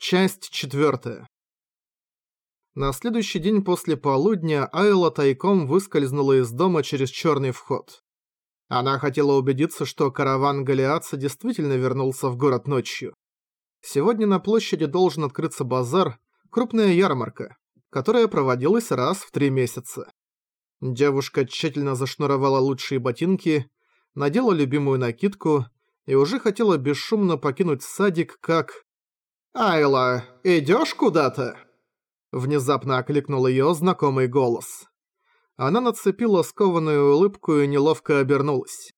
Часть четвертая. На следующий день после полудня Айла тайком выскользнула из дома через черный вход. Она хотела убедиться, что караван Голиатца действительно вернулся в город ночью. Сегодня на площади должен открыться базар, крупная ярмарка, которая проводилась раз в три месяца. Девушка тщательно зашнуровала лучшие ботинки, надела любимую накидку и уже хотела бесшумно покинуть садик, как... «Айла, идёшь куда-то?» Внезапно окликнул её знакомый голос. Она нацепила скованную улыбку и неловко обернулась.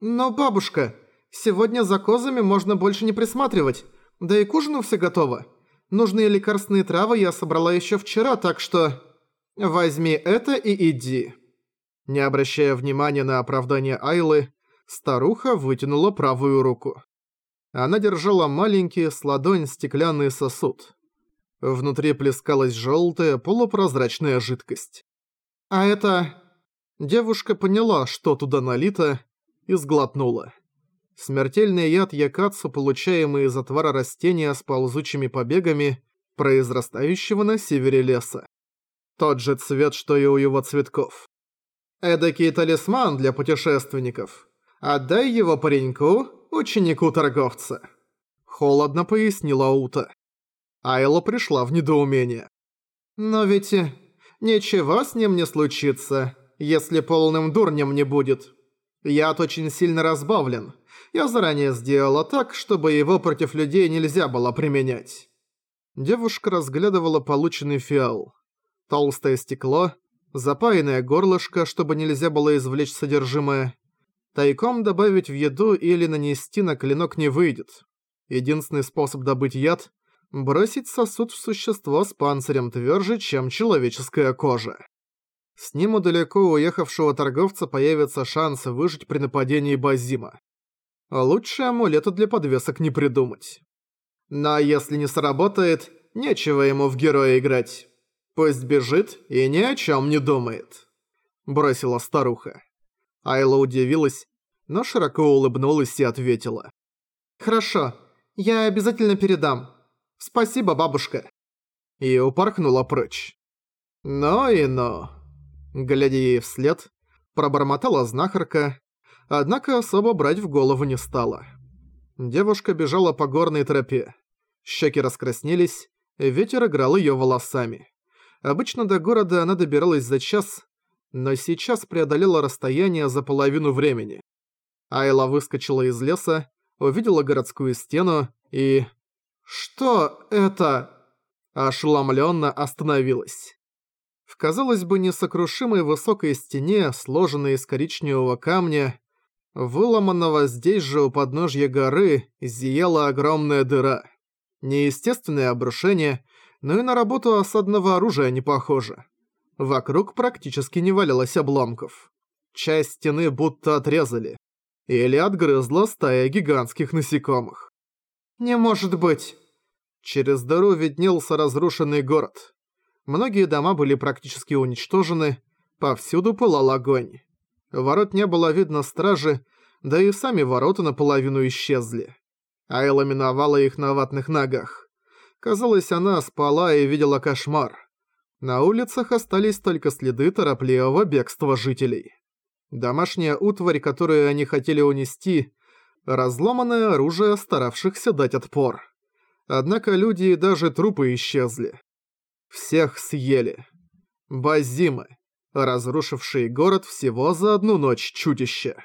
«Но, бабушка, сегодня за козами можно больше не присматривать, да и к ужину все готово. Нужные лекарственные травы я собрала ещё вчера, так что... Возьми это и иди». Не обращая внимания на оправдание Айлы, старуха вытянула правую руку. Она держала маленький с ладонь стеклянный сосуд. Внутри плескалась желтая полупрозрачная жидкость. А это... Девушка поняла, что туда налито, и сглотнула. Смертельный яд якацу, получаемый из отвара растения с ползучими побегами, произрастающего на севере леса. Тот же цвет, что и у его цветков. Эдакий талисман для путешественников. Отдай его пареньку, ученику торговца. Холодно пояснила Ута. Айла пришла в недоумение. Но ведь э, ничего с ним не случится, если полным дурнем не будет. Яд очень сильно разбавлен. Я заранее сделала так, чтобы его против людей нельзя было применять. Девушка разглядывала полученный фиал. Толстое стекло, запаянное горлышко, чтобы нельзя было извлечь содержимое. Тайком добавить в еду или нанести на клинок не выйдет. Единственный способ добыть яд – бросить сосуд в существо с панцирем тверже, чем человеческая кожа. С ним у далеко уехавшего торговца появится шанс выжить при нападении Базима. Лучше амулета для подвесок не придумать. Но если не сработает, нечего ему в героя играть. Пусть бежит и ни о чем не думает. Бросила старуха. Айла удивилась, но широко улыбнулась и ответила. «Хорошо, я обязательно передам. Спасибо, бабушка». И упорхнула прочь. «Ну и ну». Глядя ей вслед, пробормотала знахарка, однако особо брать в голову не стала. Девушка бежала по горной тропе. Щеки раскраснелись, ветер играл её волосами. Обычно до города она добиралась за час, но сейчас преодолела расстояние за половину времени. Айла выскочила из леса, увидела городскую стену и... «Что это?» Ошеломленно остановилась. В, казалось бы, несокрушимой высокой стене, сложенной из коричневого камня, выломанного здесь же у подножья горы, зияла огромная дыра. Неестественное обрушение, но и на работу осадного оружия не похоже. Вокруг практически не валялось обломков. Часть стены будто отрезали. Или отгрызла стая гигантских насекомых. «Не может быть!» Через дыру виднелся разрушенный город. Многие дома были практически уничтожены, повсюду пылал огонь. Ворот не было видно стражи, да и сами ворота наполовину исчезли. Айла миновала их на ватных ногах. Казалось, она спала и видела кошмар. На улицах остались только следы торопливого бегства жителей. Домашняя утварь, которую они хотели унести, разломанное оружие старавшихся дать отпор. Однако люди и даже трупы исчезли. Всех съели. Базимы, разрушившие город всего за одну ночь чудище.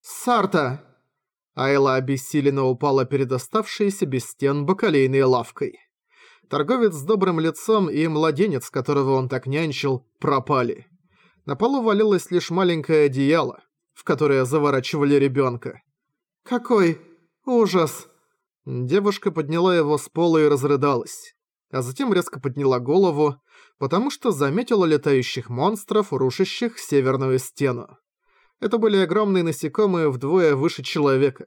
«Сарта!» Айла обессиленно упала перед оставшейся без стен бакалейной лавкой. Торговец с добрым лицом и младенец, которого он так нянчил, пропали. На полу валялось лишь маленькое одеяло, в которое заворачивали ребенка. «Какой ужас!» Девушка подняла его с пола и разрыдалась, а затем резко подняла голову, потому что заметила летающих монстров, рушащих северную стену. Это были огромные насекомые вдвое выше человека.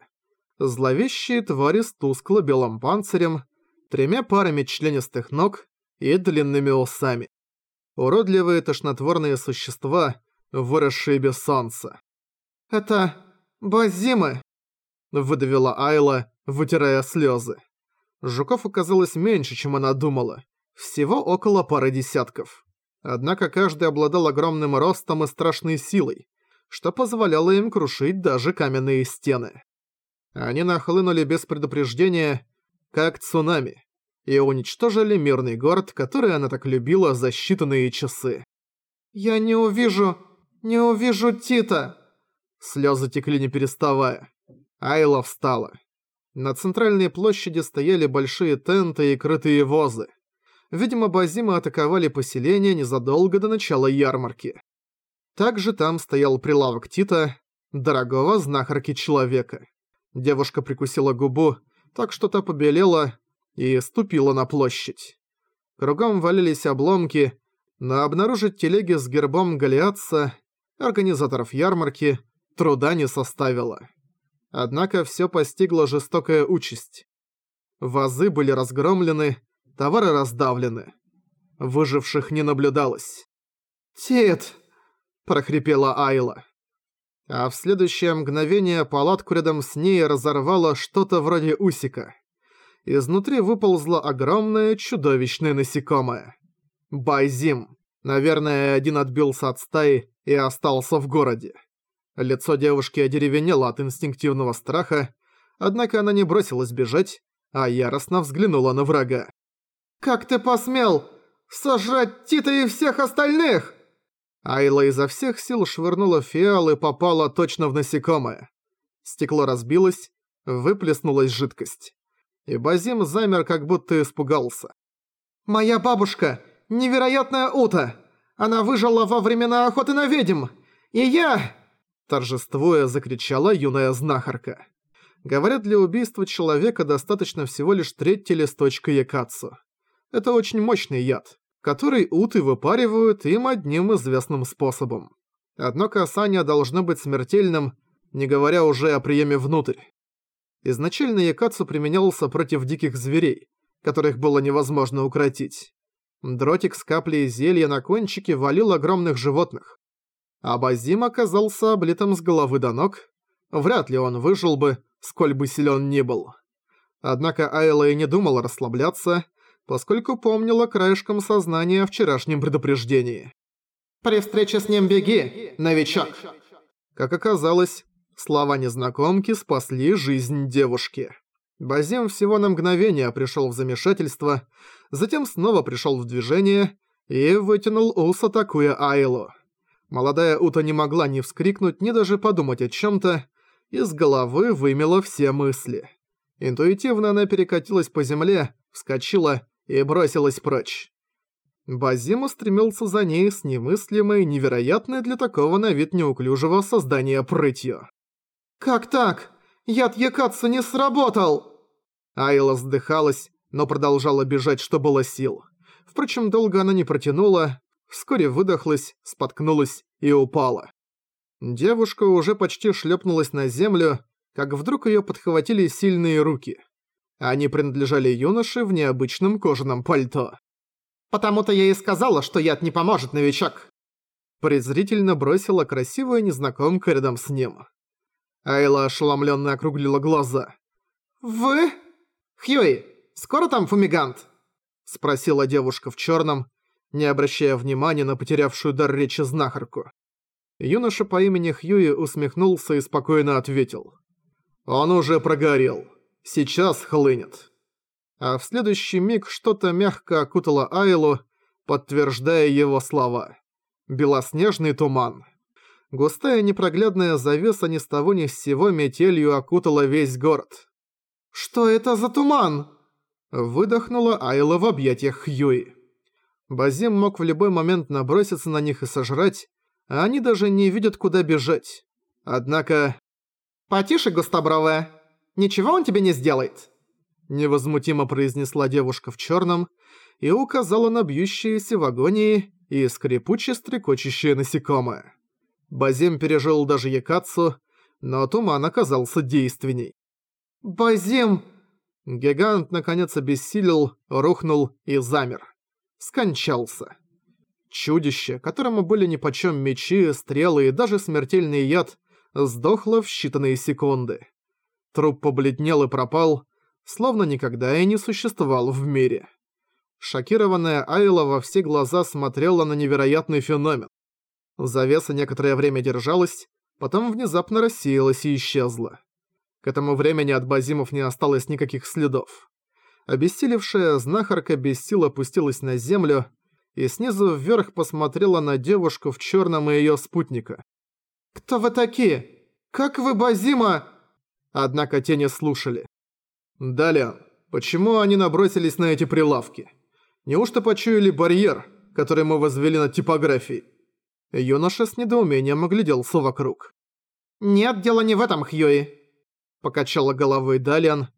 Зловещие твари с тускло-белым панцирем, тремя парами членистых ног и длинными усами. Уродливые тошнотворные существа, выросшие без солнца. «Это... Базимы!» — выдавила Айла, вытирая слезы. Жуков оказалось меньше, чем она думала. Всего около пары десятков. Однако каждый обладал огромным ростом и страшной силой, что позволяло им крушить даже каменные стены. Они нахлынули без предупреждения, как цунами, и уничтожили мирный город, который она так любила за считанные часы. «Я не увижу, не увижу Тита!» Слёзы текли не переставая. Айла встала. На центральной площади стояли большие тенты и крытые возы. Видимо, Базимы атаковали поселение незадолго до начала ярмарки. Также там стоял прилавок Тита, дорогого знахарки человека. Девушка прикусила губу, так что та побелела и ступила на площадь. Кругом валялись обломки, но обнаружить телеги с гербом Голиатца, организаторов ярмарки, труда не составило. Однако всё постигла жестокая участь. Вазы были разгромлены, товары раздавлены. Выживших не наблюдалось. «Тит!» – прохрипела Айла. А в следующее мгновение палатку рядом с ней разорвало что-то вроде усика. Изнутри выползло огромное чудовищное насекомое. Байзим. Наверное, один отбился от стаи и остался в городе. Лицо девушки одеревенело от инстинктивного страха, однако она не бросилась бежать, а яростно взглянула на врага. «Как ты посмел сожрать Тита и всех остальных?» Айла изо всех сил швырнула фиал и попала точно в насекомое. Стекло разбилось, выплеснулась жидкость. И Базим замер, как будто испугался. «Моя бабушка! Невероятная Ута! Она выжила во времена охоты на ведьм! И я...» Торжествуя, закричала юная знахарка. Говорят, для убийства человека достаточно всего лишь третьей листочка якацу. Это очень мощный яд, который уты выпаривают им одним известным способом. Одно касание должно быть смертельным, не говоря уже о приеме внутрь. Изначально якацу применялся против диких зверей, которых было невозможно укротить. Дротик с каплей зелья на кончике валил огромных животных. А Базим оказался облитым с головы до ног. Вряд ли он выжил бы, сколь бы силен ни был. Однако Айла и не думала расслабляться, поскольку помнила краешком сознания о вчерашнем предупреждении. «При встрече с ним беги, новичок!» Как оказалось, слова незнакомки спасли жизнь девушки. Базим всего на мгновение пришел в замешательство, затем снова пришел в движение и вытянул ус, атакуя Айлу. Молодая Ута не могла ни вскрикнуть, ни даже подумать о чем-то, из головы вымела все мысли. Интуитивно она перекатилась по земле, вскочила и бросилась прочь. Базим устремился за ней с немыслимой, невероятной для такого на вид неуклюжего создания прытью. «Как так? Яд Якатсу не сработал!» Айла вздыхалась, но продолжала бежать, что было сил. Впрочем, долго она не протянула, вскоре выдохлась, споткнулась и упала. Девушка уже почти шлепнулась на землю, как вдруг ее подхватили сильные руки. Они принадлежали юноше в необычном кожаном пальто. «Потому-то я и сказала, что яд не поможет, новичок!» Презрительно бросила красивая незнакомка рядом с ним. Айла ошеломленно округлила глаза. «Вы? Хьюи, скоро там фумигант?» Спросила девушка в черном, не обращая внимания на потерявшую дар речи знахарку. Юноша по имени Хьюи усмехнулся и спокойно ответил. «Он уже прогорел. Сейчас хлынет». А в следующий миг что-то мягко окутало Айлу, подтверждая его слова. Белоснежный туман. Густая непроглядная завеса ни с того ни с сего метелью окутала весь город. «Что это за туман?» Выдохнула Айла в объятиях Хьюи. Базим мог в любой момент наброситься на них и сожрать, а они даже не видят, куда бежать. Однако... «Потише, густобровая. Ничего он тебе не сделает?» Невозмутимо произнесла девушка в черном и указала на бьющиеся в агонии и скрипуче стрекочущее насекомое. Базим пережил даже Якацу, но туман оказался действенней. «Базим!» Гигант наконец обессилел, рухнул и замер. Скончался. Чудище, которому были нипочём мечи, стрелы и даже смертельный яд, сдохло в считанные секунды. Труп побледнел и пропал, словно никогда и не существовал в мире. Шокированная Айла во все глаза смотрела на невероятный феномен. Завеса некоторое время держалась, потом внезапно рассеялась и исчезла. К этому времени от базимов не осталось никаких следов. Обессилевшая знахарка без сил опустилась на землю и снизу вверх посмотрела на девушку в черном и ее спутника. «Кто вы такие? Как вы, Базима?» Однако те не слушали. «Далее, почему они набросились на эти прилавки? Неужто почуяли барьер, который мы возвели над типографией?» Юноша с недоумением огляделся вокруг. «Нет, дело не в этом, Хьюи», — покачала головой Далиан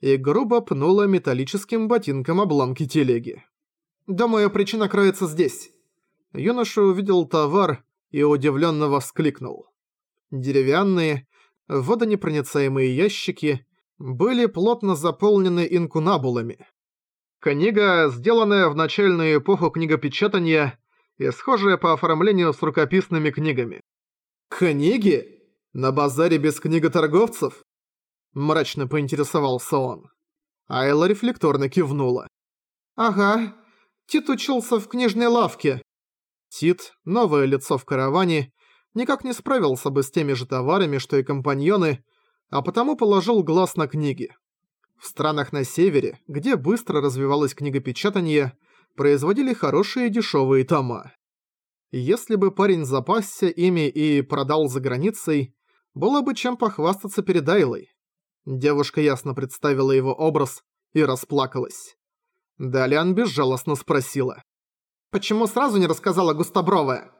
и грубо пнула металлическим ботинком обломки телеги. «Думаю, причина кроется здесь». Юноша увидел товар и удивленно воскликнул. Деревянные, водонепроницаемые ящики были плотно заполнены инкунабулами. Книга, сделанная в начальную эпоху книгопечатания и схожая по оформлению с рукописными книгами. «Книги? На базаре без книготорговцев?» Мрачно поинтересовался он. Айла рефлекторно кивнула. «Ага, Тит учился в книжной лавке». Тит, новое лицо в караване, никак не справился бы с теми же товарами, что и компаньоны, а потому положил глаз на книги. В странах на севере, где быстро развивалось книгопечатание, производили хорошие дешевые тома. Если бы парень запасся ими и продал за границей, было бы чем похвастаться перед Айлой. Девушка ясно представила его образ и расплакалась. Далян безжалостно спросила. «Почему сразу не рассказала густобровая?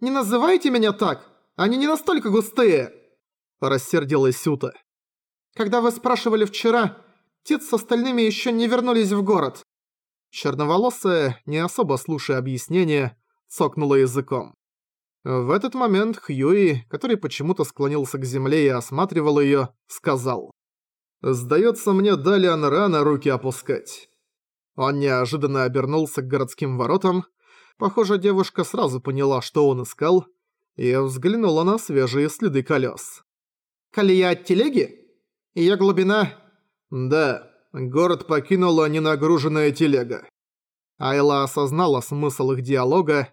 Не называйте меня так! Они не настолько густые!» Рассердилась Сюта. «Когда вы спрашивали вчера, Тит с остальными еще не вернулись в город. Черноволосая, не особо слушая объяснения, цокнула языком. В этот момент Хьюи, который почему-то склонился к земле и осматривал её, сказал. «Сдается мне, Далиан рано руки опускать». Он неожиданно обернулся к городским воротам. Похоже, девушка сразу поняла, что он искал, и взглянула на свежие следы колес. «Колея от телеги? Её глубина?» «Да, город покинула ненагруженная телега». Айла осознала смысл их диалога,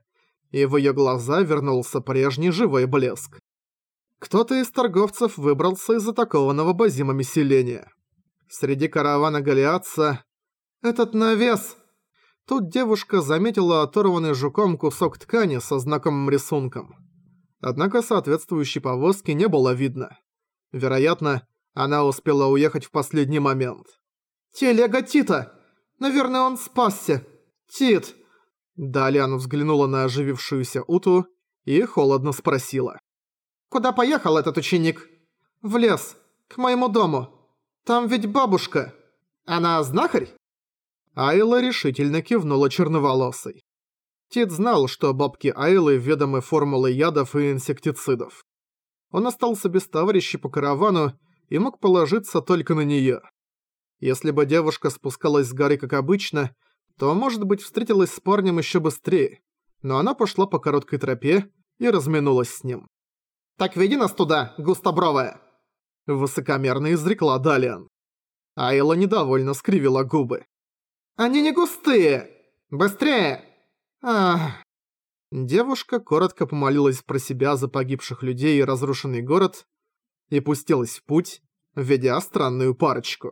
и в её глаза вернулся прежний живой блеск. Кто-то из торговцев выбрался из атакованного базимами селения. Среди каравана Голиатца «Этот навес!» Тут девушка заметила оторванный жуком кусок ткани со знакомым рисунком. Однако соответствующей повозки не было видно. Вероятно, она успела уехать в последний момент. «Телега Тита! Наверное, он спасся! Тит!» Далее она взглянула на оживившуюся Уту и холодно спросила. «Куда поехал этот ученик?» «В лес, к моему дому. Там ведь бабушка. Она знахарь?» Айла решительно кивнула черноволосой. Тит знал, что бабки Айлы ведомы формулой ядов и инсектицидов. Он остался без товарища по каравану и мог положиться только на неё. Если бы девушка спускалась с горы как обычно, то, может быть, встретилась с парнем ещё быстрее, но она пошла по короткой тропе и разминулась с ним. «Так веди нас туда, густобровая!» Высокомерно изрекла Далиан. Айла недовольно скривила губы. Они не густые! Быстрее!» Ах. Девушка коротко помолилась про себя за погибших людей и разрушенный город и пустилась в путь, ведя странную парочку.